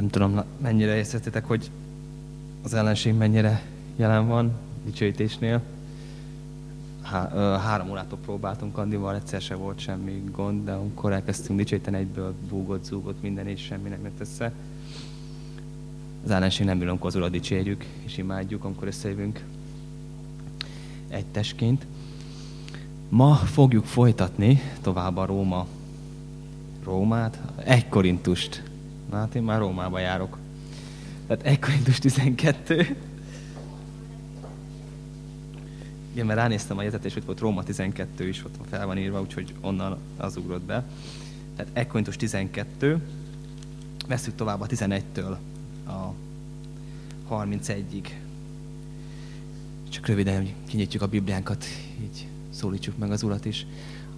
Nem tudom, mennyire észrevettétek, hogy az ellenség mennyire jelen van dicsőítésnél. Há, három órától próbáltunk Andival, egyszer se volt semmi gond, de amikor elkezdtünk dicsőíteni, egyből búgott, zúgott minden, és semmi nem jött össze. Az ellenség nem az Urat dicsérjük, és imádjuk, amikor összejövünk egy testként. Ma fogjuk folytatni tovább a Róma Rómát, egy Korintust. Na hát én már Rómába járok. Tehát egy Korintus 12. Igen, mert ránéztem a jegyzetet, és ott volt Róma 12 is, ott fel van írva, úgyhogy onnan az ugrott be. Tehát 1 Korintus 12, veszük tovább a 11-től a 31-ig. Csak röviden kinyitjuk a Bibliánkat, így szólítsuk meg az Urat is.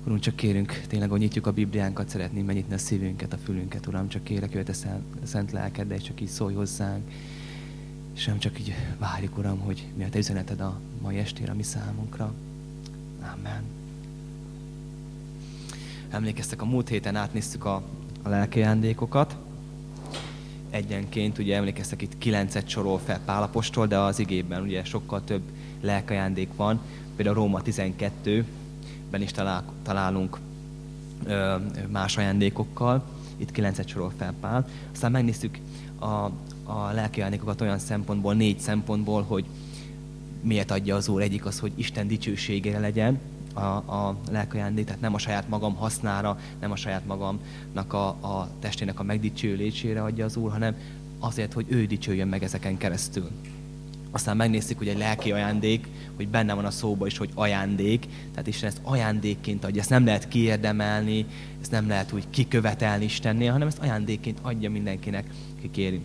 Urunk, csak kérünk, tényleg, hogy nyitjuk a Bibliánkat, szeretném megnyitni a szívünket, a fülünket, Uram, csak kérek, hogy a szent lelked, de csak így szólj hozzánk. És nem csak így várjuk, Uram, hogy mi a Te üzeneted a mai estére a mi számunkra. Amen. Emlékeztek, a múlt héten átnéztük a, a lelki ajándékokat. Egyenként, ugye emlékeztek, itt kilencet sorol fel Pálapostól, de az igében ugye sokkal több lelkajándék van. Például Róma 12, ben is talál, találunk más ajándékokkal. Itt kilencet sorol fel Pál. Aztán megnéztük a, a lelki ajándékokat olyan szempontból, négy szempontból, hogy miért adja az Úr. Egyik az, hogy Isten dicsőségére legyen a, a lelkajándék, tehát nem a saját magam hasznára, nem a saját magamnak a, a testének a megdicsőlésére adja az Úr, hanem azért, hogy ő dicsőjön meg ezeken keresztül. Aztán megnéztük, hogy egy lelki ajándék, hogy benne van a szóba is, hogy ajándék. Tehát Isten ezt ajándékként adja. Ezt nem lehet kiérdemelni, ezt nem lehet úgy kikövetelni Istennél, hanem ezt ajándékként adja mindenkinek, ki kéri.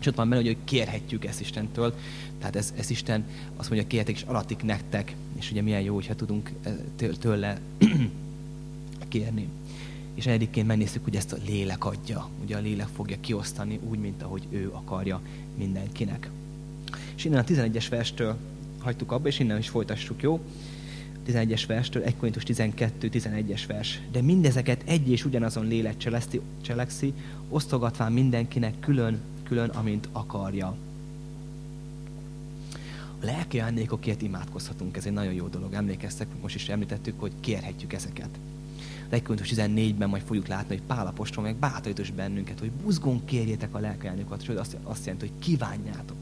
És ott van benne, hogy kérhetjük ezt Istentől. Tehát ez, ez Isten azt mondja, kértek és alatik nektek. És ugye milyen jó, hogyha tudunk eh, tőle kérni. És egyébként megnéztük, hogy ezt a lélek adja. Ugye a lélek fogja kiosztani úgy, mint ahogy ő akarja mindenkinek. És innen a 11-es verstől hagytuk abba, és innen is folytassuk, jó? 11-es verstől, 1 Korintus 12, 11-es vers. De mindezeket egy és ugyanazon lélek cseleszti, cselekszi, osztogatván mindenkinek külön, külön, amint akarja. A lelki ajándékokért imádkozhatunk, ez egy nagyon jó dolog. Emlékeztek, most is említettük, hogy kérhetjük ezeket. De 1 Korintus 14-ben majd fogjuk látni, hogy Pál apostol meg bátorítos bennünket, hogy buzgón kérjétek a lelki ajándékokat, sőt azt, azt jelenti, hogy kívánjátok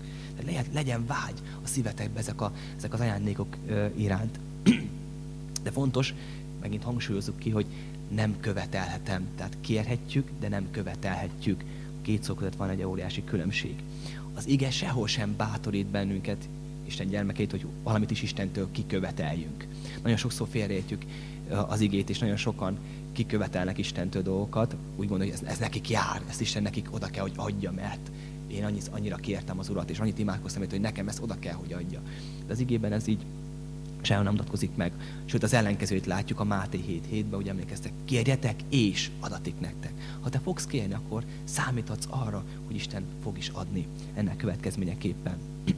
legyen vágy a szívetekbe ezek, a, ezek az ajándékok iránt. De fontos, megint hangsúlyozzuk ki, hogy nem követelhetem. Tehát kérhetjük, de nem követelhetjük. A két szó között van egy óriási különbség. Az ige sehol sem bátorít bennünket, Isten gyermekét, hogy valamit is Istentől kiköveteljünk. Nagyon sokszor félreértjük az igét, és nagyon sokan kikövetelnek Istentől dolgokat, úgy gondolja, hogy ez, ez nekik jár, ezt Isten nekik oda kell, hogy adja, mert én annyit, annyira kértem az Urat, és annyit imádkoztam, hogy nekem ezt oda kell, hogy adja. De az igében ez így sehol nem mutatkozik meg. Sőt, az ellenkezőt látjuk a Máté 7.7-ben, ugye emlékeztek, kérjetek és adatik nektek. Ha te fogsz kérni, akkor számíthatsz arra, hogy Isten fog is adni ennek következményeképpen.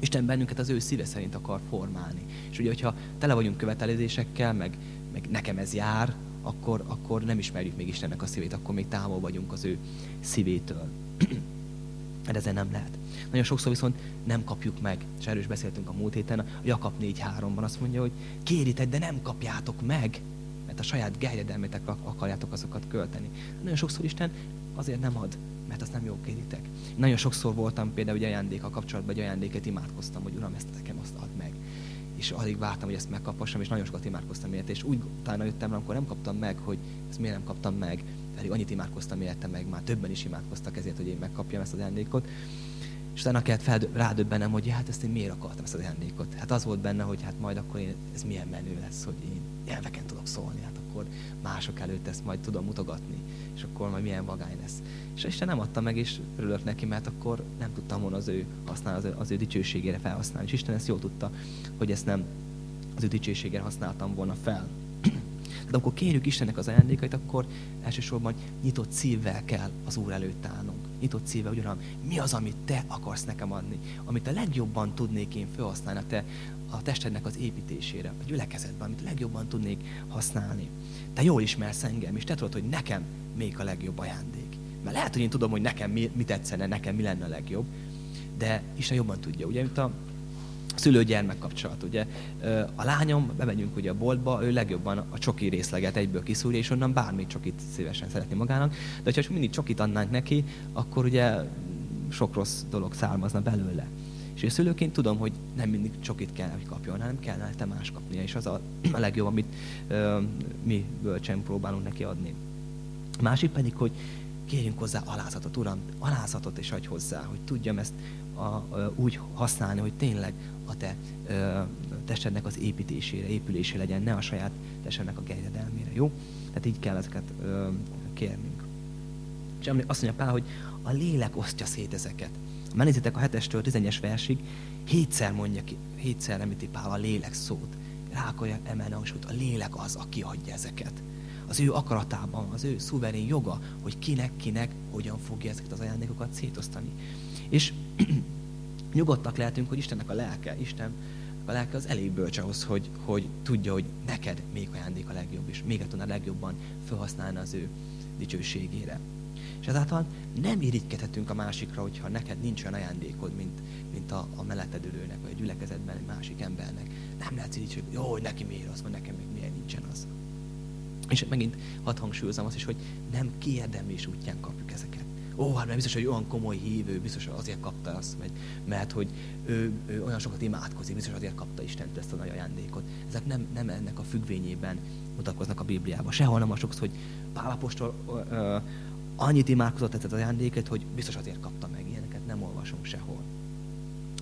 Isten bennünket az ő szíve szerint akar formálni. És ugye, hogyha tele vagyunk követelezésekkel, meg, meg nekem ez jár, akkor, akkor nem ismerjük még Istennek a szívét, akkor még távol vagyunk az ő szívétől. Mert ezen nem lehet. Nagyon sokszor viszont nem kapjuk meg, és erről beszéltünk a múlt héten, a Jakab 4.3-ban azt mondja, hogy kéritek, de nem kapjátok meg, mert a saját gerjedelmétek akarjátok azokat költeni. Nagyon sokszor Isten azért nem ad, mert azt nem jó kéritek. Nagyon sokszor voltam például egy ajándéka kapcsolatban, egy ajándéket imádkoztam, hogy Uram, ezt nekem azt ad meg. És alig vártam, hogy ezt megkapassam, és nagyon sokat imádkoztam érte. És úgy utána jöttem, amikor nem kaptam meg, hogy ezt miért nem kaptam meg, pedig annyit imádkoztam érte meg, már többen is imádkoztak ezért, hogy én megkapjam ezt az ajándékot. És utána kellett fel, rádöbbenem, hogy hát ezt én miért akartam ezt az ajándékot. Hát az volt benne, hogy hát majd akkor én, ez milyen menő lesz, hogy én nyelveken tudok szólni, hát akkor mások előtt ezt majd tudom mutogatni, és akkor majd milyen vagány lesz. És Isten nem adta meg, és örülök neki, mert akkor nem tudtam volna az ő, használ, az ő, az ő dicsőségére felhasználni. És Isten ezt jól tudta, hogy ezt nem az ő dicsőségére használtam volna fel. De amikor kérjük Istennek az ajándékait, akkor elsősorban nyitott szívvel kell az Úr előtt állnunk. Nyitott szívvel, hogy Uram, mi az, amit Te akarsz nekem adni? Amit a legjobban tudnék én felhasználni a Te a testednek az építésére, a gyülekezetben, amit legjobban tudnék használni. Te jól ismersz engem, és te tudod, hogy nekem még a legjobb ajándék. Mert lehet, hogy én tudom, hogy nekem mi, mi tetszene, nekem mi lenne a legjobb, de Isten jobban tudja, ugye, mint a szülő-gyermek kapcsolat, ugye. A lányom, bemegyünk ugye a boltba, ő legjobban a csoki részleget egyből kiszúrja, és onnan bármi csokit szívesen szeretni magának, de ha mindig csokit adnánk neki, akkor ugye sok rossz dolog származna belőle. És én szülőként tudom, hogy nem mindig csokit kell, hogy kapjon, hanem kellene te más kapnia, és az a, a legjobb, amit ö, mi bölcsen próbálunk neki adni. A másik pedig, hogy kérjünk hozzá alázatot, Uram, alázatot és adj hozzá, hogy tudjam ezt a, a, úgy használni, hogy tényleg a te ö, testednek az építésére, épülésére legyen, ne a saját testednek a gerjedelmére, jó? Tehát így kell ezeket ö, kérnünk. És azt mondja Pál, hogy a lélek osztja szét ezeket. Megnézitek a 7-estől 11-es versig, hétszer mondja ki, hétszer említi Pál a lélek szót. Rá akarja emelni a a lélek az, aki adja ezeket. Az ő akaratában, az ő szuverén joga, hogy kinek, kinek, hogyan fogja ezeket az ajándékokat szétosztani. És nyugodtak lehetünk, hogy Istennek a lelke, Isten a lelke az elég bölcs ahhoz, hogy, hogy tudja, hogy neked még ajándék a legjobb, és még tudna legjobban felhasználni az ő dicsőségére. És ezáltal nem irigykedhetünk a másikra, hogyha neked nincs olyan ajándékod, mint, mint a, a melletted ülőnek, vagy a gyülekezetben egy másik embernek. Nem lehet irigy, hogy jó, hogy neki miért az, vagy nekem még miért nincsen az. És megint hadd hangsúlyozom azt is, hogy nem kiérdemlés útján kapjuk ezeket. Ó, hát mert biztos, hogy olyan komoly hívő, biztos, hogy azért kapta azt, vagy, mert hogy ő, ő olyan sokat imádkozik, biztos azért kapta Istent ezt a nagy ajándékot. Ezek nem, nem ennek a függvényében mutatkoznak a Bibliában. Sehol nem a sokszor, hogy Pálapostól annyit imádkozott ezt az ajándéket, hogy biztos azért kapta meg. Ilyeneket nem olvasunk sehol.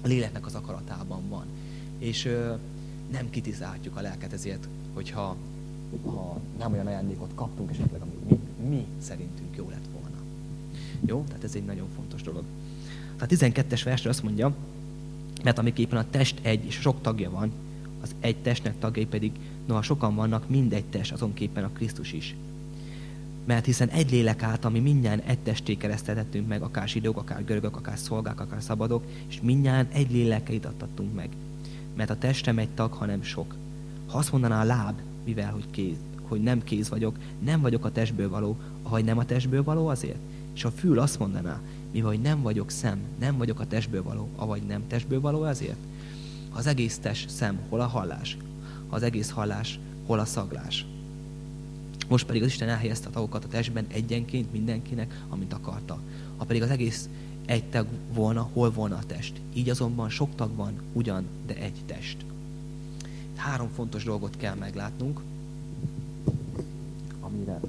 A léleknek az akaratában van. És ö, nem kitizáltjuk a lelket ezért, hogyha ha nem olyan ajándékot kaptunk esetleg, ami mi, mi szerintünk jó lett volna. Jó? Tehát ez egy nagyon fontos dolog. Tehát 12-es versre azt mondja, mert amiképpen a test egy, és sok tagja van, az egy testnek tagjai pedig, noha sokan vannak, mindegy test, azonképpen a Krisztus is mert hiszen egy lélek által mi mindjárt egy testé keresztelhetünk meg, akár zsidók, akár görögök, akár szolgák, akár szabadok, és mindjárt egy lélekkel itattattunk meg. Mert a testem egy tag, hanem sok. Ha azt mondaná a láb, mivel hogy, kéz, hogy nem kéz vagyok, nem vagyok a testből való, ahogy nem a testből való azért. És a fül azt mondaná, mivel hogy nem vagyok szem, nem vagyok a testből való, avagy nem testből való azért. Ha az egész test szem, hol a hallás? Ha az egész hallás, hol a szaglás? Most pedig az Isten elhelyezte a tagokat a testben egyenként mindenkinek, amit akarta. Ha pedig az egész egy tag volna, hol volna a test? Így azonban sok tag van, ugyan, de egy test. Három fontos dolgot kell meglátnunk, amire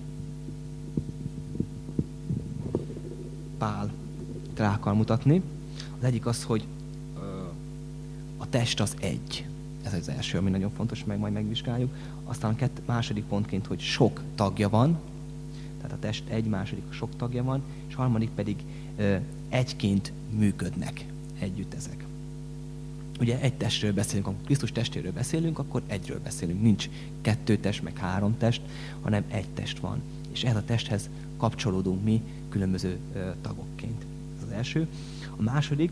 Pál rá mutatni. Az egyik az, hogy a test az egy. Ez az első, ami nagyon fontos, meg majd megvizsgáljuk. Aztán a kett, második pontként, hogy sok tagja van, tehát a test egy, második sok tagja van, és harmadik pedig egyként működnek együtt ezek. Ugye egy testről beszélünk, amikor Krisztus testéről beszélünk, akkor egyről beszélünk. Nincs kettő test, meg három test, hanem egy test van. És ehhez a testhez kapcsolódunk mi különböző tagokként. Ez az első. A második,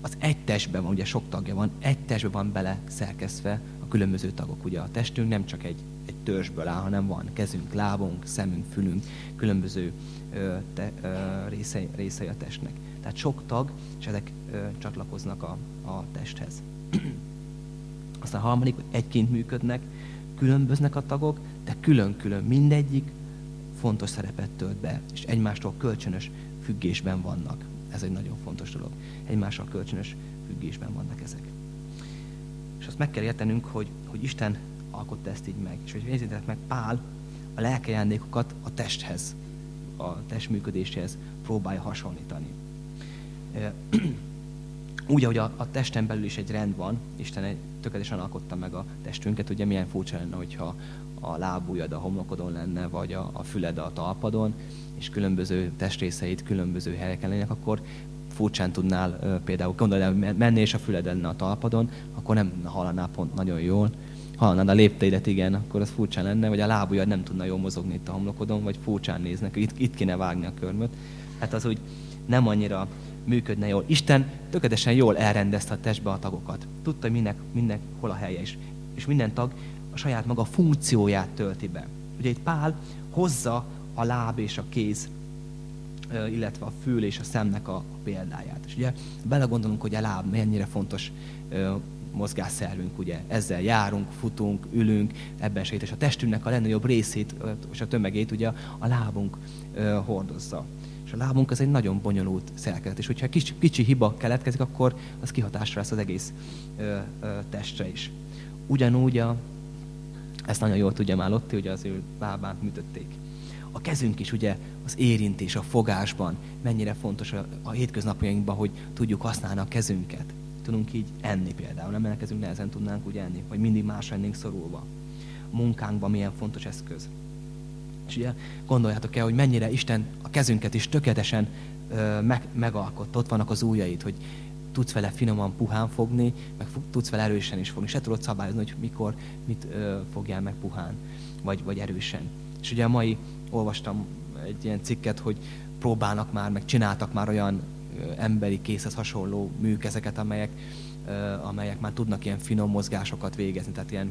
az egy testben van, ugye sok tagja van, egy testben van bele szerkesztve a különböző tagok. Ugye a testünk nem csak egy, egy törzsből áll, hanem van kezünk, lábunk, szemünk, fülünk, különböző ö, te, ö, részei, részei a testnek. Tehát sok tag, és ezek ö, csatlakoznak a, a testhez. Aztán a harmadik, hogy egyként működnek, különböznek a tagok, de külön-külön mindegyik fontos szerepet tölt be, és egymástól kölcsönös függésben vannak. Ez egy nagyon fontos dolog. Egymással kölcsönös függésben vannak ezek. És azt meg kell értenünk, hogy, hogy Isten alkotta ezt így meg. És hogy nézzétek meg, Pál a lelkejándékokat a testhez, a test működéséhez próbálja hasonlítani. Úgy, ahogy a, a testen belül is egy rend van, Isten egy, tökéletesen alkotta meg a testünket, ugye milyen furcsa lenne, hogyha a lábújad a homlokodon lenne, vagy a, a füled a talpadon, és különböző testrészeit különböző helyeken lennének, akkor furcsán tudnál például gondolni, hogy menni és a füled lenne a talpadon, akkor nem hallanál pont nagyon jól. Hallanád a lépteidet, igen, akkor az furcsán lenne, vagy a lábujjad nem tudna jól mozogni itt a homlokodon, vagy furcsán néznek, itt, itt kéne vágni a körmöt. Hát az úgy nem annyira működne jól. Isten tökéletesen jól elrendezte a testbe a tagokat. Tudta, hogy mindenek, mindenek hol a helye is. És minden tag saját maga funkcióját tölti be. Ugye itt Pál hozza a láb és a kéz, illetve a fül és a szemnek a példáját. És ugye belegondolunk, hogy a láb mennyire fontos mozgásszervünk, ugye ezzel járunk, futunk, ülünk, ebben segít, és a testünknek a legnagyobb részét és a tömegét ugye a lábunk hordozza. És a lábunk az egy nagyon bonyolult szerkezet, és hogyha kicsi, kicsi hiba keletkezik, akkor az kihatásra lesz az egész testre is. Ugyanúgy a, ezt nagyon jól tudja már Lotti, ugye az ő lábát műtötték. A kezünk is ugye az érintés, a fogásban mennyire fontos a, a hétköznapjainkban, hogy tudjuk használni a kezünket. Tudunk így enni például, nem kezünk nehezen tudnánk úgy enni, vagy mindig más lennénk szorulva. A munkánkban milyen fontos eszköz. És ugye gondoljátok el, hogy mennyire Isten a kezünket is tökéletesen ö, meg, megalkott. Ott vannak az ujjait, hogy tudsz vele finoman, puhán fogni, meg tudsz vele erősen is fogni. Se tudod szabályozni, hogy mikor, mit ö, fogjál meg puhán, vagy, vagy erősen. És ugye a mai olvastam egy ilyen cikket, hogy próbálnak már, meg csináltak már olyan emberi készhez hasonló műkezeket, amelyek, amelyek már tudnak ilyen finom mozgásokat végezni, tehát ilyen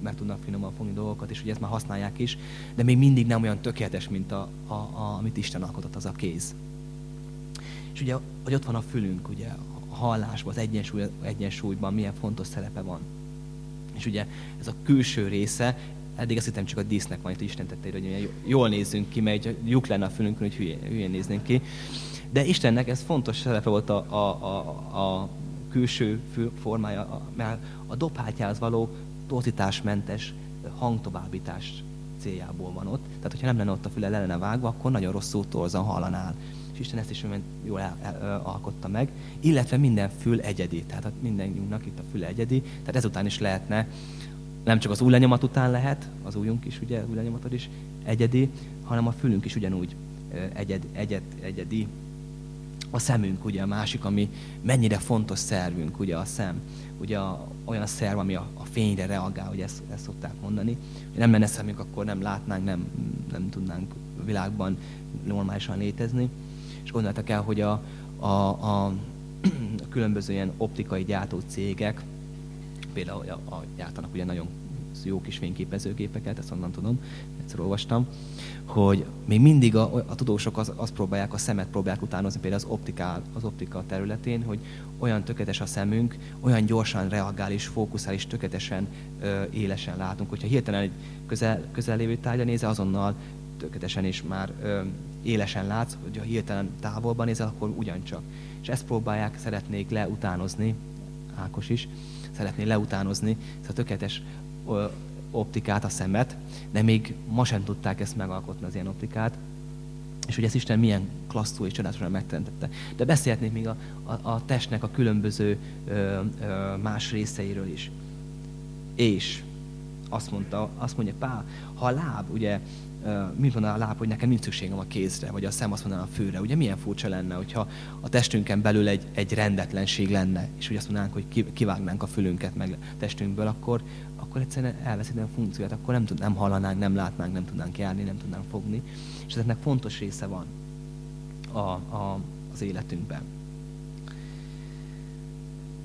meg tudnak finoman fogni dolgokat, és ugye ezt már használják is, de még mindig nem olyan tökéletes, mint a, a, a, amit Isten alkotott, az a kéz. És ugye, hogy ott van a fülünk, ugye, a hallásban, az egyensúly, egyensúlyban milyen fontos szerepe van. És ugye ez a külső része, eddig azt hittem csak a dísznek van, itt Isten tette, hogy jól nézzünk ki, mert lyuk lenne a fülünkön, hogy hülyén, hülyén néznénk ki. De Istennek ez fontos szerepe volt a, a, a, a külső formája, mert a dobhátjához való torzításmentes hangtovábbítás céljából van ott. Tehát, hogyha nem lenne ott a füle, le lenne vágva, akkor nagyon rosszul torzan hallanál. És Isten ezt is jól el, el, alkotta meg. Illetve minden fül egyedi. Tehát mindenkinek itt a füle egyedi. Tehát ezután is lehetne, nem csak az új lenyomat után lehet, az újunk is, ugye, új lenyomatod is egyedi, hanem a fülünk is ugyanúgy egyed, egyed, egyedi a szemünk, ugye a másik, ami mennyire fontos szervünk, ugye a szem. Ugye a, olyan szerv, ami a, a fényre reagál, ugye ezt, ezt szokták mondani. Ha nem lenne szemünk, akkor nem látnánk, nem, nem tudnánk a világban normálisan létezni. És gondoltak el, hogy a, a, a, a különböző ilyen optikai gyártó cégek, például a, a, gyártanak ugye nagyon jó kis fényképezőgépeket, ezt onnan tudom, egyszer olvastam, hogy még mindig a, a tudósok az, próbálják, a szemet próbálják utánozni, például az, optikál, az optika területén, hogy olyan tökéletes a szemünk, olyan gyorsan reagál és fókuszál, és tökéletesen ö, élesen látunk. Hogyha hirtelen egy közel, közel lévő tárgya nézel, azonnal tökéletesen és már ö, élesen látsz, hogy ha hirtelen távolban nézel, akkor ugyancsak. És ezt próbálják, szeretnék leutánozni, Ákos is, szeretné leutánozni, ez a tökéletes optikát, a szemet, de még ma sem tudták ezt megalkotni, az ilyen optikát. És hogy ezt Isten milyen klasszul és csodálatosan megteremtette. De beszélhetnék még a, a, a testnek a különböző ö, ö, más részeiről is. És azt mondta, azt mondja Pál, ha a láb, ugye, mint mondaná a láb, hogy nekem nincs szükségem a kézre, vagy a szem azt mondaná a főre. Ugye milyen furcsa lenne, hogyha a testünken belül egy, egy rendetlenség lenne, és hogy azt mondanánk, hogy kivágnánk a fülünket meg a testünkből, akkor, akkor egyszerűen elveszíteni a funkciót, akkor nem, tud, nem hallanánk, nem látnánk, nem tudnánk járni, nem tudnánk fogni. És ezeknek fontos része van a, a, az életünkben.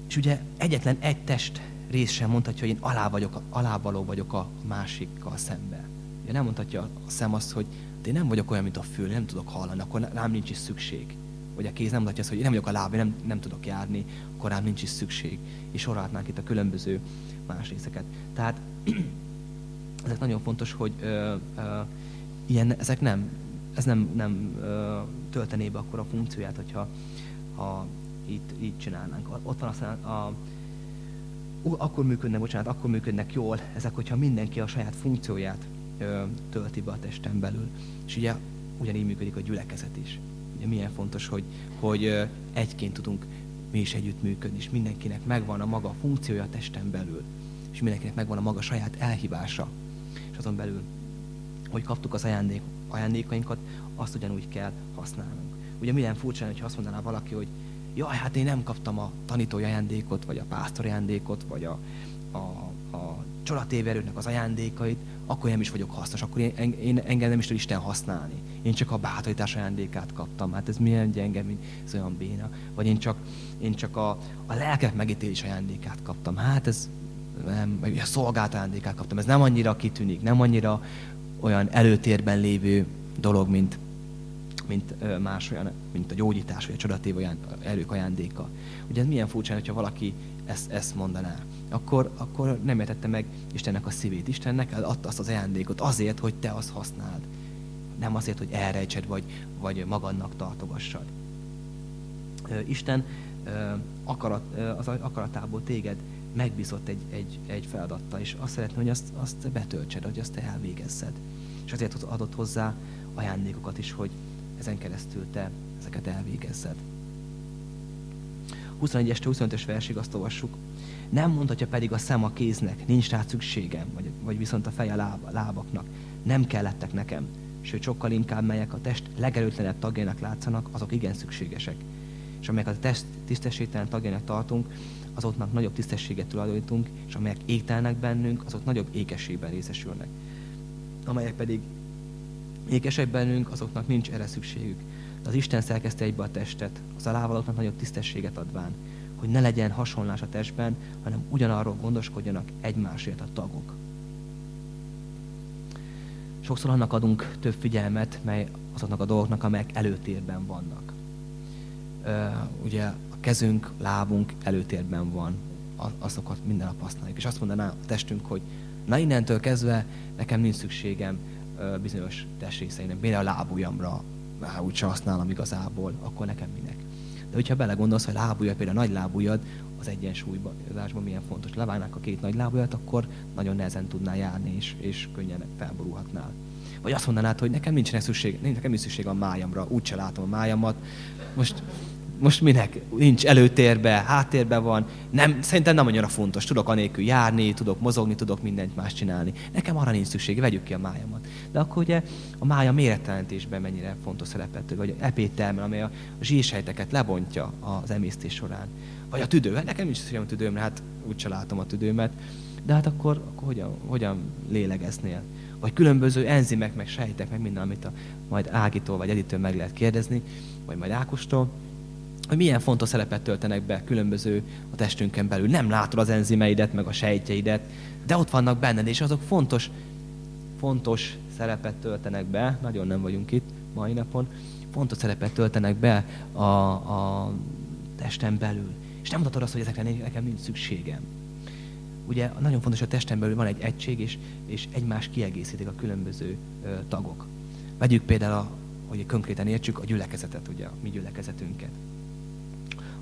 És ugye egyetlen egy test rész sem mondhatja, hogy én alá vagyok, alávaló vagyok a másikkal szemben. Ugye nem mondhatja a szem azt, hogy de én nem vagyok olyan, mint a fül, nem tudok hallani, akkor rám nincs is szükség. Vagy a kéz nem mondhatja azt, hogy én nem vagyok a láb, én nem, nem tudok járni, akkor rám nincs is szükség. És sorolhatnánk itt a különböző más részeket. Tehát ezek nagyon fontos, hogy ö, ö, ilyen, ezek nem, ez nem, nem ö, töltené be akkor a funkcióját, hogyha ha itt, így csinálnánk. Ott van aztán a, akkor működnek, bocsánat, akkor működnek jól ezek, hogyha mindenki a saját funkcióját tölti be a testen belül. És ugye ugyanígy működik a gyülekezet is. Ugye milyen fontos, hogy, hogy egyként tudunk mi is együtt működni, és mindenkinek megvan a maga funkciója a testen belül és mindenkinek megvan a maga saját elhívása. És azon belül, hogy kaptuk az ajándék, ajándékainkat, azt ugyanúgy kell használnunk. Ugye milyen furcsa, hogyha azt mondaná valaki, hogy jaj, hát én nem kaptam a tanítói ajándékot, vagy a pásztor ajándékot, vagy a, a, a csodatéverőknek az ajándékait, akkor nem is vagyok hasznos, akkor én, én engem nem is tud Isten használni. Én csak a bátorítás ajándékát kaptam, hát ez milyen gyenge, mint ez olyan béna. Vagy én csak, én csak a, a lelkek megítélés ajándékát kaptam. Hát ez nem, a szolgált ajándékát kaptam. Ez nem annyira kitűnik, nem annyira olyan előtérben lévő dolog, mint, mint más olyan, mint a gyógyítás, vagy a csodatév erők ajándéka. Ugye ez milyen furcsa, hogyha valaki ezt, ezt mondaná. Akkor, akkor nem értette meg Istennek a szívét. Istennek adta azt az ajándékot azért, hogy te azt használd. Nem azért, hogy elrejtsed, vagy, vagy magadnak tartogassad. Isten akarat, az akaratából téged megbízott egy, egy, egy feladattal, és azt szeretné, hogy azt, azt betöltsed, hogy azt te elvégezzed. És azért adott hozzá ajándékokat is, hogy ezen keresztül te ezeket elvégezzed. 21-es 25-ös versig azt olvassuk. Nem mondhatja pedig a szem a kéznek, nincs rá szükségem, vagy, vagy viszont a feje láb, lábaknak. Nem kellettek nekem, sőt sokkal inkább melyek a test legerőtlenebb tagjának látszanak, azok igen szükségesek. És amelyek a test tisztességtelen tagjának tartunk, azoknak nagyobb tisztességet tulajdonítunk, és amelyek égtelnek bennünk, azok nagyobb ékességben részesülnek. Amelyek pedig ékesek bennünk, azoknak nincs erre szükségük. De az Isten szerkeszte egybe a testet, az alávalóknak nagyobb tisztességet adván, hogy ne legyen hasonlás a testben, hanem ugyanarról gondoskodjanak egymásért a tagok. Sokszor annak adunk több figyelmet, mely azoknak a dolgoknak, amelyek előtérben vannak. ugye a kezünk, lábunk előtérben van, azokat minden nap használjuk. És azt mondaná a testünk, hogy na innentől kezdve nekem nincs szükségem bizonyos testrészeinek, például a lábujjamra, már úgyse használom igazából, akkor nekem minek. De hogyha belegondolsz, hogy lábujjad, például a nagy lábujjad, az egyensúlyban, milyen fontos. Levágnák a két nagy lábujjat, akkor nagyon nehezen tudnál járni, és, és könnyen felborulhatnál. Vagy azt mondanád, hogy nekem nincsenek szükség, nekem nincs szükség a májamra, úgyse látom a májamat. Most most minek? Nincs előtérbe, háttérbe van. Nem, szerintem nem annyira fontos. Tudok anélkül járni, tudok mozogni, tudok mindent más csinálni. Nekem arra nincs szükség, vegyük ki a májamat. De akkor ugye a mája mérettelentésben mennyire fontos szerepet vagy epételmen, amely a zsírsejteket lebontja az emésztés során. Vagy a tüdő. Hát nekem nincs szükségem a tüdőmre, hát úgyse látom a tüdőmet. De hát akkor, akkor hogyan, hogyan lélegeznél? Vagy különböző enzimek, meg sejtek, meg minden, amit a, majd Ágitól vagy Editől meg lehet kérdezni, vagy majd Ákostól hogy milyen fontos szerepet töltenek be különböző a testünkön belül. Nem látod az enzimeidet, meg a sejtjeidet, de ott vannak benned, és azok fontos, fontos szerepet töltenek be, nagyon nem vagyunk itt mai napon, fontos szerepet töltenek be a, a testen belül. És nem mutatod azt, hogy ezekre nekem nincs szükségem. Ugye nagyon fontos, hogy a testen belül van egy egység, és, és egymás kiegészítik a különböző ö, tagok. Vegyük például, a, hogy konkrétan értsük a gyülekezetet, ugye a mi gyülekezetünket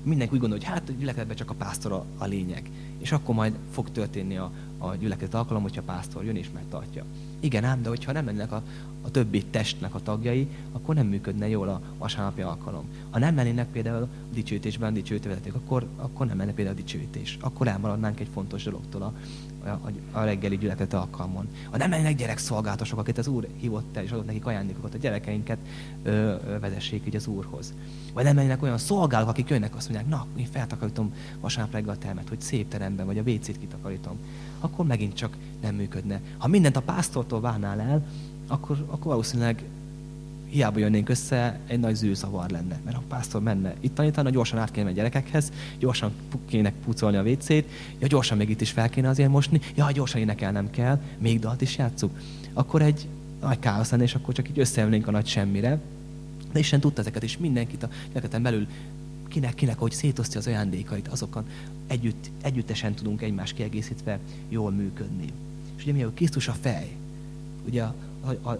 mindenki úgy gondolja, hogy hát a gyülekezetben csak a pásztor a, a lényeg. És akkor majd fog történni a, a gyülekezet alkalom, hogyha a pásztor jön és megtartja. Igen ám, de hogyha nem lennének a, a többi testnek a tagjai, akkor nem működne jól a vasárnapi alkalom. Ha nem lennének például a dicsőítésben dicsőítővezetők, akkor, akkor nem lenne például a dicsőítés. Akkor elmaradnánk egy fontos dologtól a, a, a reggeli gyülekezet alkalmon. Ha nem lennének gyerekszolgálatosok, akit az Úr hívott el, és adott nekik ajándékokat, a gyerekeinket ö, vezessék így az Úrhoz. Vagy nem lennének olyan szolgálók, akik jönnek, azt mondják, na, én feltakarítom vasárnap reggel a termet, hogy szép teremben, vagy a WC-t kitakarítom. Akkor megint csak nem működne. Ha mindent a pásztortól várnál el, akkor, akkor valószínűleg hiába jönnénk össze, egy nagy zűrzavar lenne. Mert a pásztor menne itt tanítani, gyorsan át kéne a gyerekekhez, gyorsan kéne pucolni a WC-t, ja, gyorsan még itt is fel kéne azért mosni, ja, gyorsan énekelnem kell, még dalt is játszuk. Akkor egy nagy káosz lenne, és akkor csak így összeülnénk a nagy semmire. De Isten tudta ezeket, és mindenkit a gyereken belül kinek, kinek, hogy szétosztja az ajándékait, azokon együtt, együttesen tudunk egymás kiegészítve jól működni. És ugye mi, hogy Krisztus a fej, ugye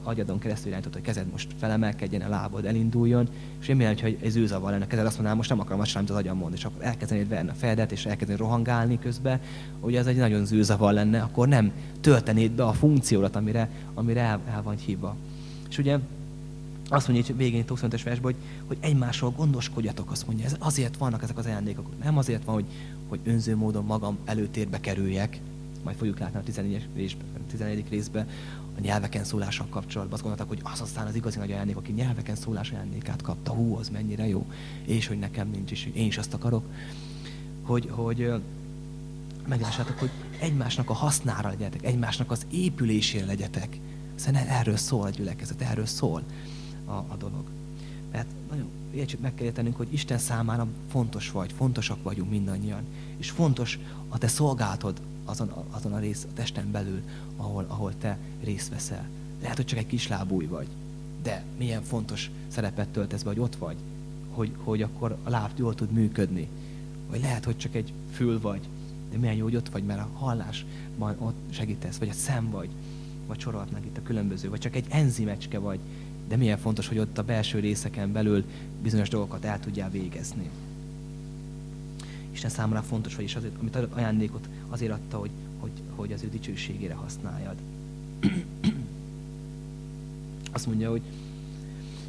agyadon keresztül irányított, hogy kezed most felemelkedjen, a lábod elinduljon, és én hogy egy zűrzavar lenne a kezed, azt mondaná, most nem akarom azt sem, az agyam mond, és akkor elkezdenéd verni a fejedet, és elkezdenéd rohangálni közben, ugye ez egy nagyon zűrzavar lenne, akkor nem töltenéd be a funkciódat, amire, amire el, el van hívva. És ugye azt mondja hogy végén 25-ös versben, hogy, hogy egymásról gondoskodjatok, azt mondja. Ez azért vannak ezek az ajándékok. Nem azért van, hogy, hogy önző módon magam előtérbe kerüljek, majd fogjuk látni a 14. részben, 14. részben, a nyelveken szólással kapcsolatban. Azt gondoltak, hogy az aztán az igazi nagy ajándék, aki nyelveken szólás ajándékát kapta. Hú, az mennyire jó. És hogy nekem nincs, és én is azt akarok. Hogy, hogy meglássátok, hogy egymásnak a hasznára legyetek, egymásnak az épülésére legyetek. Szerintem erről szól a gyülekezet, erről szól a, a dolog. Mert nagyon értsük, meg kell értenünk, hogy Isten számára fontos vagy, fontosak vagyunk mindannyian. És fontos a te szolgáltod azon, azon a rész, a testen belül, ahol, ahol te részt veszel. Lehet, hogy csak egy kis lábúj vagy, De milyen fontos szerepet töltesz be, hogy ott vagy, hogy, hogy akkor a láb jól tud működni. Vagy lehet, hogy csak egy fül vagy, de milyen jó, hogy ott vagy, mert a hallásban ott segítesz, vagy a szem vagy, vagy sorolhatnánk itt a különböző, vagy csak egy enzimecske vagy, de milyen fontos, hogy ott a belső részeken belül bizonyos dolgokat el tudjál végezni. Isten számára fontos vagy, és azért, amit ajándékot azért adta, hogy, hogy, hogy az ő dicsőségére használjad. Azt mondja, hogy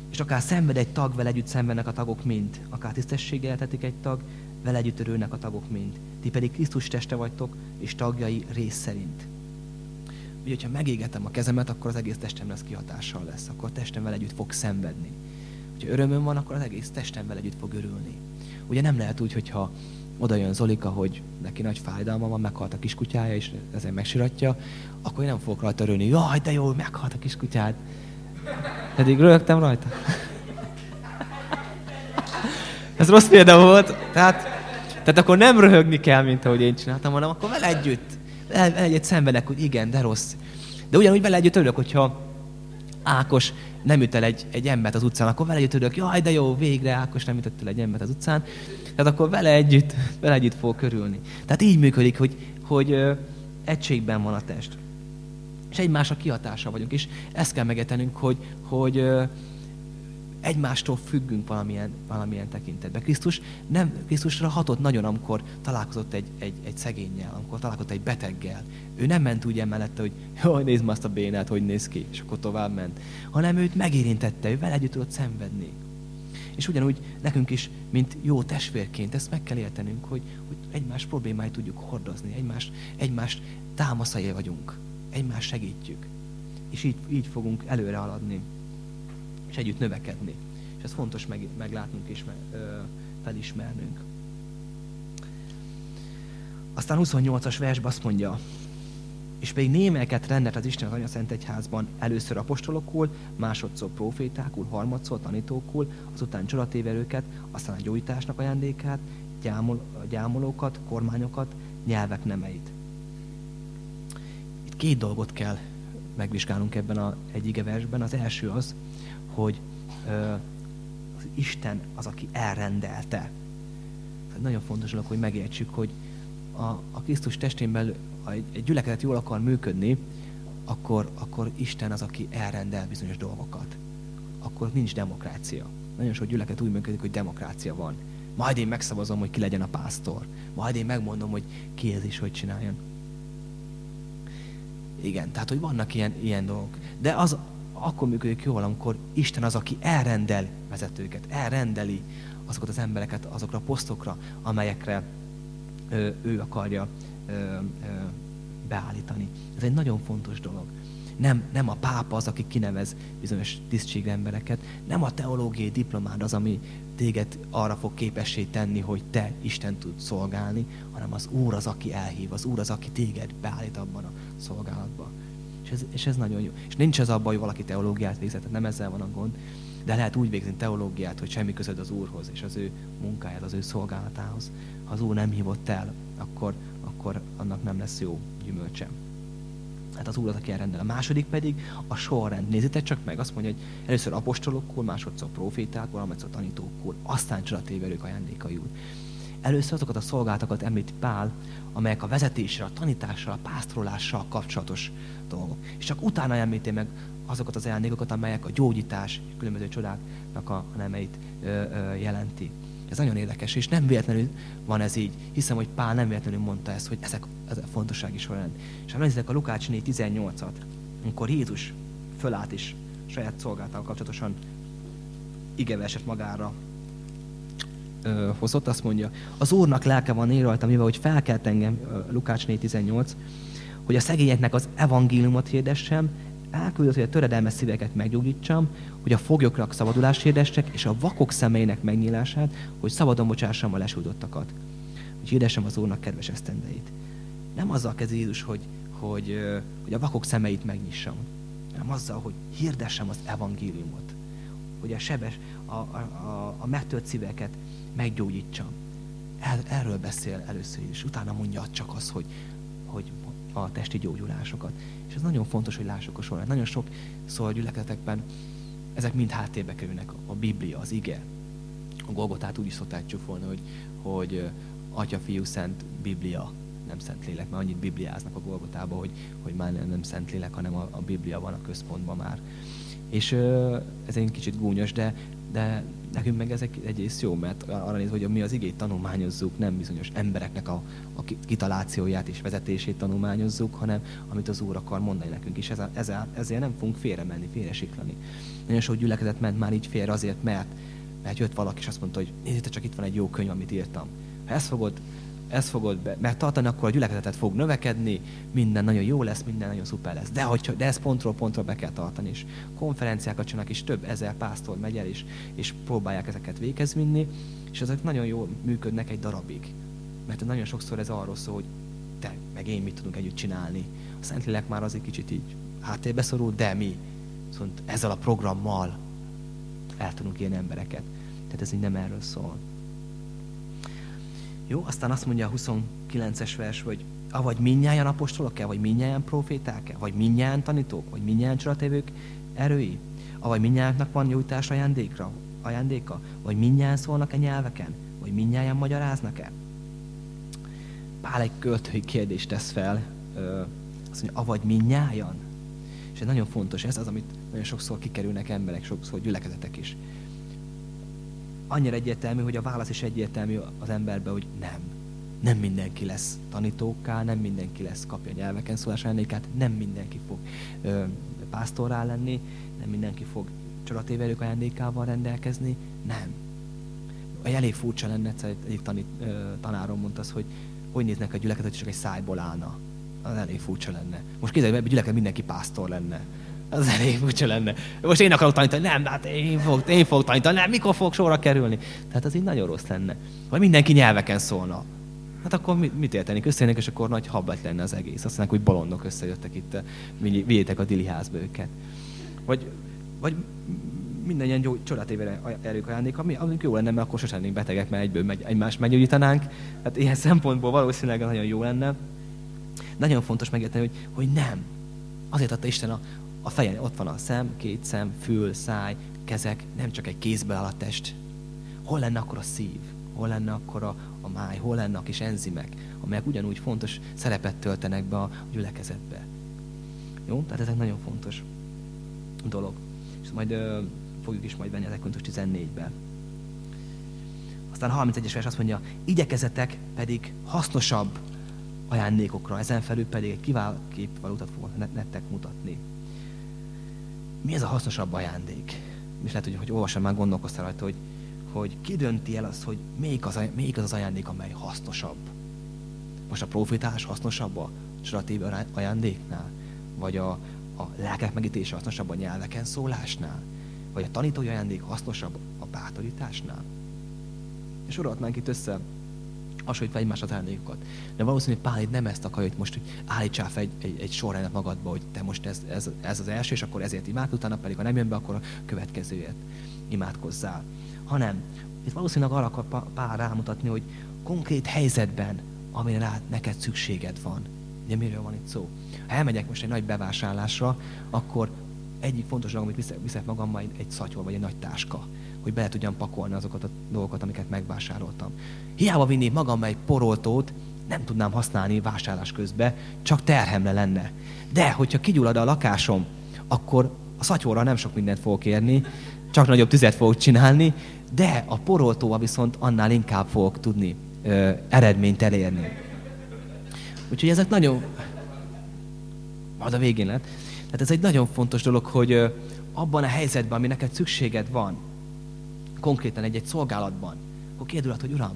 és akár szenved egy tag, vele együtt szenvednek a tagok mind. Akár tisztességgel tetik egy tag, vele együtt örülnek a tagok mind. Ti pedig Krisztus teste vagytok, és tagjai rész szerint. Ugye, hogyha megégetem a kezemet, akkor az egész testem lesz kihatással lesz. Akkor a testem vele együtt fog szenvedni. Ha örömöm van, akkor az egész testem vele együtt fog örülni. Ugye nem lehet úgy, hogyha oda jön Zolika, hogy neki nagy fájdalma van, meghalt a kiskutyája, és ezért megsiratja, akkor én nem fogok rajta örülni. Jaj, de jó, meghalt a kiskutyád. Pedig rögtem rajta. Ez rossz példa volt. Tehát, tehát akkor nem röhögni kell, mint ahogy én csináltam, hanem akkor vele együtt. Vele együtt szenvedek, hogy igen, de rossz. De ugyanúgy vele együtt örülök, hogyha Ákos nem üt el egy, egy embert az utcán, akkor vele együtt örülök, jaj, de jó, végre Ákos nem ütött el egy embert az utcán. Tehát akkor vele együtt, vele együtt fog körülni. Tehát így működik, hogy, hogy ö, egységben van a test. És egymásra kihatása vagyunk. És ezt kell megetenünk, hogy, hogy ö, egymástól függünk valamilyen, valamilyen tekintetben. Krisztus nem, Krisztusra hatott nagyon, amikor találkozott egy, egy, egy szegényel, amikor találkozott egy beteggel. Ő nem ment úgy emellette, hogy jaj, nézd már azt a bénát, hogy néz ki, és akkor tovább ment. Hanem őt megérintette, ő vele együtt tudott szenvedni. És ugyanúgy nekünk is, mint jó testvérként, ezt meg kell értenünk, hogy, hogy egymás problémáit tudjuk hordozni, egymás, egymás támaszai vagyunk, egymás segítjük. És így, így fogunk előre haladni és együtt növekedni. És ez fontos meg, meglátnunk és ö, felismernünk. Aztán 28-as versben azt mondja, és pedig némelyeket rendet az Isten az Anya Szent Egyházban először apostolokul, másodszor profétákul, harmadszor tanítókul, azután csodatéverőket, aztán a gyógyításnak ajándékát, gyámol, gyámolókat, kormányokat, nyelvek nemeit. Itt két dolgot kell megvizsgálnunk ebben a egy versben. Az első az, hogy az Isten az, aki elrendelte. Tehát nagyon fontos dolog, hogy megértsük, hogy a, a Krisztus testén belül ha egy, egy gyülekezet jól akar működni, akkor, akkor Isten az, aki elrendel bizonyos dolgokat. Akkor nincs demokrácia. Nagyon sok gyülekezet úgy működik, hogy demokrácia van. Majd én megszavazom, hogy ki legyen a pásztor. Majd én megmondom, hogy ki ez is, hogy csináljon. Igen, tehát, hogy vannak ilyen, ilyen dolgok. De az, akkor működik jól, amikor Isten az, aki elrendel vezetőket, elrendeli azokat az embereket azokra a posztokra, amelyekre ö, ő akarja ö, ö, beállítani. Ez egy nagyon fontos dolog. Nem, nem a pápa az, aki kinevez bizonyos tisztségembereket, nem a teológiai diplomád az, ami téged arra fog képessé tenni, hogy te Isten tudsz szolgálni, hanem az Úr az, aki elhív, az Úr az, aki téged beállít abban a szolgálatban. És ez, és ez nagyon jó. És nincs az abban, hogy valaki teológiát végzett, nem ezzel van a gond, de lehet úgy végzni teológiát, hogy semmi között az Úrhoz és az ő munkájához, az ő szolgálatához. Ha az Úr nem hívott el, akkor, akkor annak nem lesz jó gyümölcse. Hát az Úr az, aki elrendel. A második pedig a sorrend. Nézzétek csak meg, azt mondja, hogy először apostolokkor, másodszor profétákor, harmadszor tanítókkor, aztán csodatéverők ajándékai út. Először azokat a szolgálatokat említi Pál, amelyek a vezetésre, a tanítással, a pásztorolással kapcsolatos dolgok. És csak utána említi meg azokat az ajándékokat, amelyek a gyógyítás, különböző csodáknak a nemeit ö, ö, jelenti. Ez nagyon érdekes, és nem véletlenül van ez így. Hiszem, hogy Pál nem véletlenül mondta ezt, hogy ezek, ez a fontossági sorrend. És emlékeztek a Lukács 4.18-at, amikor Jézus fölállt is saját szolgáltával kapcsolatosan igeverset magára ö, hozott, azt mondja, az Úrnak lelke van én rajta, mivel hogy felkelt engem, Lukács 4.18, hogy a szegényeknek az evangéliumot hirdessem, elküldött, hogy a töredelmes szíveket meggyógyítsam, hogy a foglyokra szabadulást hirdessek, és a vakok szemeinek megnyílását, hogy szabadon bocsássam a lesújtottakat. Hogy hirdessem az Úrnak kedves esztendeit. Nem azzal kezd Jézus, hogy, hogy, hogy a vakok szemeit megnyissam, hanem azzal, hogy hirdessem az evangéliumot. Hogy a sebes, a, a, a, a megtört szíveket meggyógyítsam. El, erről beszél először is. Utána mondja csak az, hogy, hogy a testi gyógyulásokat. És ez nagyon fontos, hogy lássuk a sorát. Nagyon sok szó a gyülekezetekben ezek mind háttérbe kerülnek. A Biblia, az ige. A Golgotát úgy is szokták csúfolni, hogy, hogy Atya, Fiú, Szent Biblia, nem Szent Lélek, mert annyit bibliáznak a Golgotába, hogy, hogy már nem Szent Lélek, hanem a, a Biblia van a központban már. És ez egy kicsit gúnyos, de, de nekünk meg ezek egyrészt jó, mert arra nézve, hogy mi az igét tanulmányozzuk, nem bizonyos embereknek a, a kitalációját és vezetését tanulmányozzuk, hanem amit az Úr akar mondani nekünk, és ezzel, ezzel, nem fogunk félre menni, félre siklani. Nagyon sok gyülekezet ment már így félre azért, mert, mert jött valaki, és azt mondta, hogy nézzétek, csak itt van egy jó könyv, amit írtam. Ha ezt fogod ezt fogod be, megtartani, akkor a gyülekezetet fog növekedni, minden nagyon jó lesz, minden nagyon szuper lesz. De, hogy, de ezt pontról pontra be kell tartani, és konferenciákat csinálnak, és több ezer pásztor megy el, és, és próbálják ezeket véghez vinni, és ezek nagyon jól működnek egy darabig. Mert nagyon sokszor ez arról szól, hogy te, meg én mit tudunk együtt csinálni. A Szentlélek már az egy kicsit így háttérbe szorul, de mi szóval ezzel a programmal el tudunk ilyen embereket. Tehát ez így nem erről szól. Jó, aztán azt mondja a 29-es vers, hogy avagy minnyáján apostolok-e, vagy minnyáján proféták-e, vagy minnyáján tanítók, vagy minnyáján csodатevők erői, avagy minnyájuknak van nyújtás ajándékra, ajándéka, vagy minnyáján szólnak-e nyelveken, vagy minnyáján magyaráznak-e. Pál egy költői kérdést tesz fel, azt mondja, avagy minnyájan. És ez nagyon fontos, ez az, amit nagyon sokszor kikerülnek emberek, sokszor gyülekezetek is annyira egyértelmű, hogy a válasz is egyértelmű az emberbe, hogy nem. Nem mindenki lesz tanítókká, nem mindenki lesz kapja nyelveken szólás ajándékát, nem mindenki fog ö, pásztorrá lenni, nem mindenki fog csodatévelők ajándékával rendelkezni, nem. Elég furcsa lenne, egyszer egyik tanít, ö, tanárom mondta az, hogy hogy néznek a gyülekezet, csak egy szájból állna. Az elég furcsa lenne. Most képzeljük, hogy a gyülekezet mindenki pásztor lenne. Az elég furcsa lenne. Most én akarok tanítani, nem, hát én fogok, én fogok tanítani, nem, mikor fog sorra kerülni? Tehát az így nagyon rossz lenne. Vagy mindenki nyelveken szólna. Hát akkor mit, mit értenék? Összejönnek, és akkor nagy hablet lenne az egész. Azt mondják, hogy bolondok összejöttek itt, vigyétek a dili házba őket. Vagy, vagy minden ilyen gyó, csodatévére erők ajándék, ami, ami jó lenne, mert akkor sosem lennénk betegek, mert egyből megy, egymást meggyógyítanánk. Hát ilyen szempontból valószínűleg nagyon jó lenne. Nagyon fontos megérteni, hogy, hogy nem. Azért adta Isten a, a fejen ott van a szem, két szem, fül, száj, kezek, nem csak egy kézbe a test. Hol lenne akkor a szív? Hol lenne akkor a, a máj? Hol lenne a kis enzimek, amelyek ugyanúgy fontos szerepet töltenek be a gyülekezetbe? Jó? Tehát ezek nagyon fontos dolog. És majd ö, fogjuk is majd venni ezek 14-be. Aztán a 31-es vers azt mondja, igyekezetek pedig hasznosabb ajándékokra, ezen felül pedig egy kiváló képvalutat fogok nektek mutatni mi ez a hasznosabb ajándék? És lehet, hogy, hogy olvasom, már gondolkoztál rajta, hogy, hogy ki dönti el azt, hogy melyik az, melyik az az ajándék, amely hasznosabb. Most a profitás hasznosabb a csodatív ajándéknál? Vagy a, a lelkek megítése hasznosabb a nyelveken szólásnál? Vagy a tanítói ajándék hasznosabb a bátorításnál? És sorolhatnánk itt össze hasonlítva egymás az ajándékokat. De valószínű, hogy Pál itt nem ezt akarja, hogy most hogy állítsál fel egy, egy, egy sorrendet magadba, hogy te most ez, ez, ez, az első, és akkor ezért imád, utána pedig, ha nem jön be, akkor a következőért imádkozzál. Hanem itt valószínűleg arra akar Pál rámutatni, hogy konkrét helyzetben, amire rá neked szükséged van. Ugye miről van itt szó? Ha elmegyek most egy nagy bevásárlásra, akkor egyik fontos dolog, amit viszek, viszek magammal, egy szatyor vagy egy nagy táska hogy bele tudjam pakolni azokat a dolgokat, amiket megvásároltam. Hiába vinnék magam egy poroltót, nem tudnám használni vásárlás közben, csak terhemre lenne. De, hogyha kigyullad a lakásom, akkor a szatyorra nem sok mindent fogok érni, csak nagyobb tüzet fogok csinálni, de a poroltóval viszont annál inkább fogok tudni ö, eredményt elérni. Úgyhogy ezek nagyon... Majd a végén lett. Tehát ez egy nagyon fontos dolog, hogy abban a helyzetben, ami neked szükséged van, konkrétan egy-egy szolgálatban, akkor kérdülhet, hogy Uram,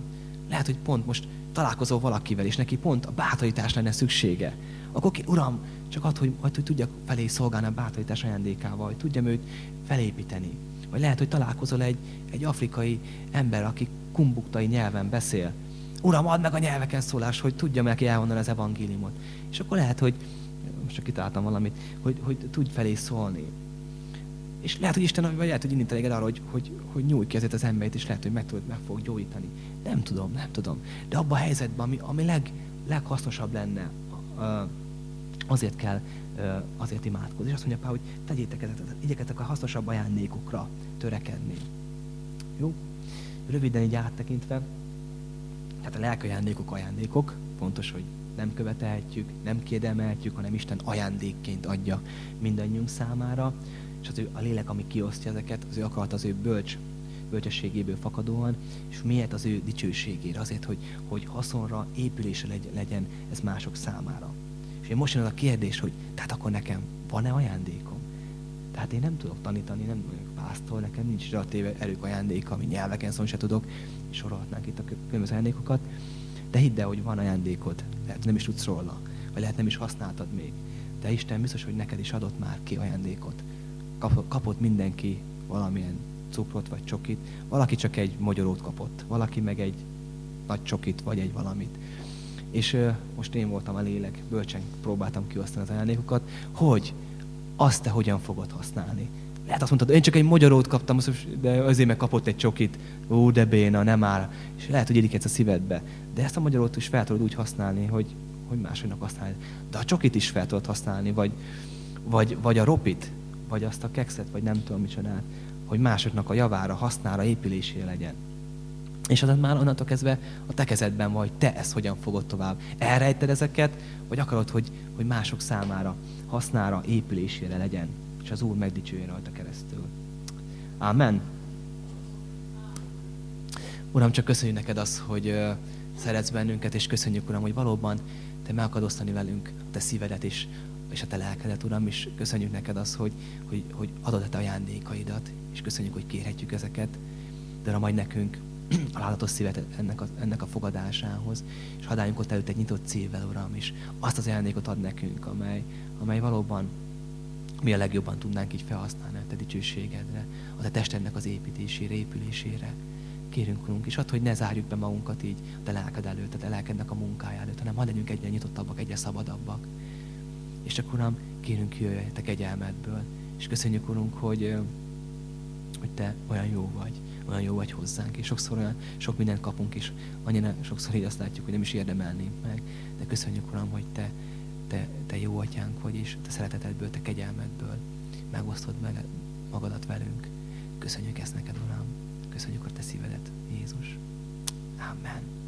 lehet, hogy pont most találkozol valakivel, és neki pont a bátorítás lenne szüksége. Akkor ki, Uram, csak ad, hogy, hogy, hogy tudjak felé szolgálni a bátorítás ajándékával, hogy tudjam őt felépíteni. Vagy lehet, hogy találkozol egy, egy afrikai ember, aki kumbuktai nyelven beszél. Uram, add meg a nyelveken szólás, hogy tudjam neki elmondani az evangéliumot. És akkor lehet, hogy, most csak kitaláltam valamit, hogy, hogy tudj felé szólni. És lehet, hogy Isten, vagy lehet, hogy innentől eléged arra, hogy, hogy, hogy nyújt ki ezért az embert, és lehet, hogy meg, tudod, meg fog gyógyítani. Nem tudom, nem tudom. De abban a helyzetben, ami, ami leg, leghasznosabb lenne, azért kell azért imádkoz. És azt mondja Pál, hogy tegyétek ezeket, igyekeztek a hasznosabb ajándékokra törekedni. Jó? Röviden így áttekintve, tehát a lelki ajándékok ajándékok, fontos, hogy nem követelhetjük, nem kérdemelhetjük, hanem Isten ajándékként adja mindannyiunk számára, és az ő, a lélek, ami kiosztja ezeket, az ő akarat, az ő bölcs, bölcsességéből fakadóan, és miért az ő dicsőségére, azért, hogy, hogy haszonra, épülése legyen ez mások számára. És én most jön az a kérdés, hogy tehát akkor nekem van-e ajándékom? Tehát én nem tudok tanítani, nem vagyok pásztor, nekem nincs relatíve erők ajándéka, ami nyelveken szól se tudok, és sorolhatnánk itt a különböző ajándékokat. De hidd el, hogy van ajándékod, lehet nem is tudsz róla, vagy lehet nem is használtad még. De Isten biztos, hogy neked is adott már ki ajándékot. Kapott mindenki valamilyen cukrot vagy csokit, valaki csak egy magyarót kapott, valaki meg egy nagy csokit vagy egy valamit. És most én voltam a lélek, bölcsen próbáltam kiosztani az ajándékokat, hogy azt te hogyan fogod használni. Lehet azt mondtad, én csak egy magyarót kaptam, de azért meg kapott egy csokit. Ó, de béna, nem áll. És lehet, hogy érik a szívedbe. De ezt a magyarót is fel tudod úgy használni, hogy, hogy másoknak használni. De a csokit is fel tudod használni, vagy, vagy, vagy a ropit, vagy azt a kekszet, vagy nem tudom micsodát, hogy másoknak a javára, hasznára, épülésére legyen. És az már onnantól kezdve a te kezedben vagy, te ezt hogyan fogod tovább. Elrejted ezeket, vagy akarod, hogy, hogy mások számára, hasznára, épülésére legyen, és az Úr megdicsőjön rajta keresztül. Amen. Uram, csak köszönjük neked azt, hogy szeretsz bennünket, és köszönjük, Uram, hogy valóban te meg akarod osztani velünk a te szívedet és, és a te lelkedet, Uram, és köszönjük neked azt, hogy, hogy, hogy adod a te ajándékaidat, és köszönjük, hogy kérhetjük ezeket, de majd nekünk aládatos szívet ennek a, ennek a fogadásához, és hadd ott előtt egy nyitott szívvel, Uram, és azt az ajándékot ad nekünk, amely, amely valóban mi a legjobban tudnánk így felhasználni a te dicsőségedre, a te testednek az építésére, épülésére. Kérünk, Urunk, és add, hogy ne zárjuk be magunkat így a te lelked előtt, a te lelkednek a munkája előtt, hanem hadd legyünk egyre nyitottabbak, egyre szabadabbak. És csak, Uram, kérünk, jöjj a te kegyelmedből, és köszönjük, Urunk, hogy, hogy te olyan jó vagy, olyan jó vagy hozzánk, és sokszor olyan sok mindent kapunk, és annyira sokszor így azt látjuk, hogy nem is érdemelnénk meg. De köszönjük, Uram, hogy te, te, te jó atyánk vagy, és te szeretetedből, te kegyelmedből megosztod meg magadat velünk. Köszönjük ezt neked, Uram. Köszönjük a te szívedet, Jézus. Amen.